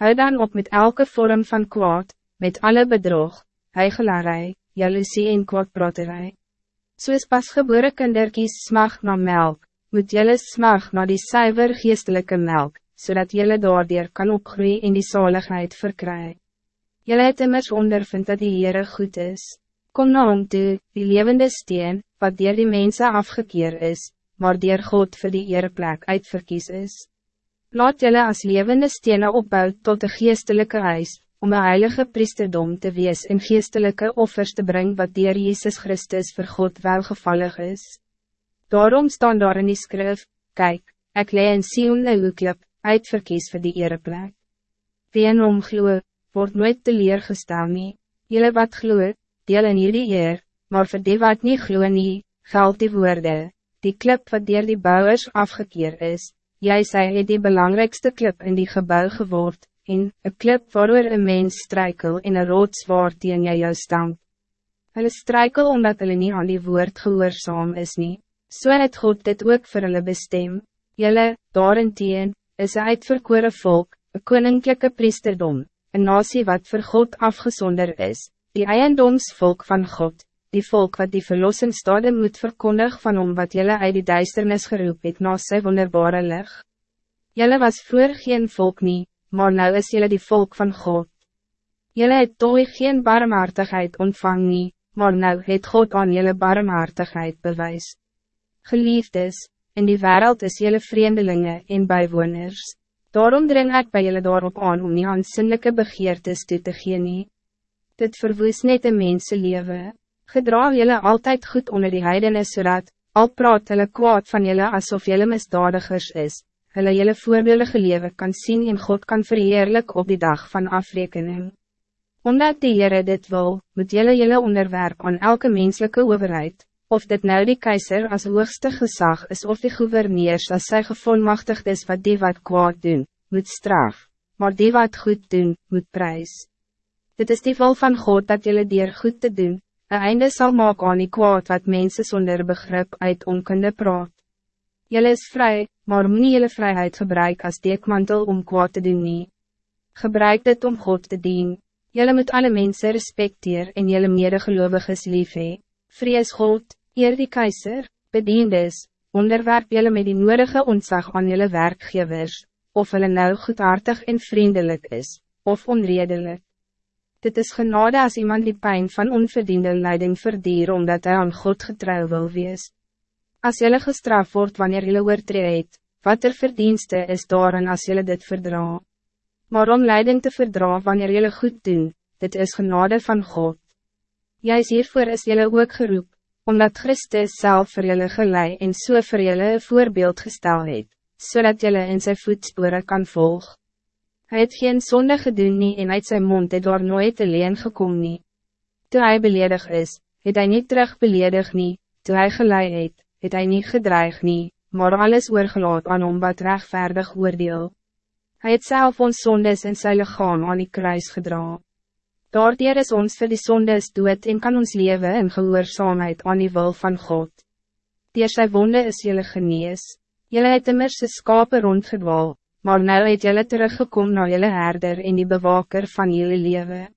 Hou dan op met elke vorm van kwaad, met alle bedrog, heigelarij, jaloezie en kwaadpraterij. Soos pasgebore kinderkies smag na melk, moet jylle smag na die suiwer geestelike melk, zodat jylle daardoor kan opgroeien in die zaligheid verkry. Jylle het immers ondervind dat die Heere goed is. Kom na hom toe, die levende steen, wat dier die mensen afgekeer is, maar dier God voor die ereplek uitverkies is. Laat jylle as levende stenen opbouw tot de geestelike huis, om een heilige priesterdom te wees en geestelike offers te brengen wat dier Jezus Christus voor God welgevallig is. Daarom staan daar in die skrif, Kijk, ek lee in Sion een hoeklip, uitverkies vir die ereplek. Wie in hom gloe, word nooit teleergestel nie, jylle wat gloe, deel in hierdie eer, maar vir die wat nie gloe nie, geld die woorde, die klip wat dier die bouwers afgekeer is, jy sê het die belangrijkste klip in die gebouw geword, en een klip waarover een mens strijkel en een roodswaard teen jy jou stamp. Hulle strijkel omdat hulle nie aan die woord gehoorzaam is nie, so het God dit ook vir hulle bestem, Julle, daarenteen, is een uitverkore volk, een koninklijke priesterdom, een nasie wat voor God afgezonder is, die eiendomsvolk van God, die volk wat die verlossingsstade moet verkondig van om wat jullie uit die duisternis geroep het na sy wonderbare lig. Jelle was vroeger geen volk nie, maar nou is jullie die volk van God. Jelle het toch geen barmhartigheid ontvang nie, maar nou het God aan jullie barmhartigheid bewys. Geliefdes, in die wereld is jullie vreemdelingen en bijwoners. Daarom dring ik bij jullie daarop aan om nie aan sinnelijke begeertes toe te gee nie. Dit verwoes net een mensenleven. Gedra jullie altijd goed onder die heidenen zodat, al praat hulle kwaad van jullie alsof jullie misdadigers is, hulle jullie voorbeeldige leven kan zien en God kan verheerlijk op die dag van afrekening. Omdat die Heere dit wil, moet jullie jullie onderwerp aan elke menselijke overheid, of dit nou die keizer als hoogste gezag is of die gouverneurs als zij gevolmachtigd is wat die wat kwaad doen, moet straf, maar die wat goed doen, moet prijs. Dit is die vol van God dat jullie dier goed te doen, een einde zal maken aan die kwaad wat mensen zonder begrip uit onkunde praat. Jullie is vrij, maar moet nie jylle vrijheid gebruik als dekmantel om kwaad te doen nie. Gebruik dit om God te dien. Jullie moet alle mensen respecteer en jullie medegeloviges lief hee. Vrees God, Eer die keizer, bediendes, onderwerp jullie met die nodige ontzag aan jullie werkgevers, of hulle nou goedhartig en vriendelijk is, of onredelijk. Dit is genade als iemand die pijn van onverdiende leiding verdier omdat hij aan God getrouw wil wees. Als jullie gestraft wordt wanneer jullie oortreed, wat er verdienste is daarin als jullie dit verdra. Maar om leiding te verdra wanneer jullie goed doen, dit is genade van God. Juist hiervoor is jullie ook geroep, omdat Christus zelf voor jullie gelei en so voor jullie een voorbeeld gestel het, zodat so jullie in zijn voetsporen kan volgen. Hij het geen zonde gedoen nie en uit zijn mond het door nooit alleen gekom nie. Toe hy beledig is, het hij niet terug beledig nie, toe hy gelei het, het hy nie gedreig nie, maar alles oorgelaat aan hom wat rechtvaardig oordeel. Hij het zelf ons zondes in sy lichaam aan die kruis gedraaid. Daardier is ons vir die sondes dood en kan ons leven in gehoorzaamheid aan die wil van God. Dier sy wonde is jylle genees, jylle het immers sy skape rondgedwaal, maar nou het jylle teruggekom na jylle herder en die bewaker van jylle leven.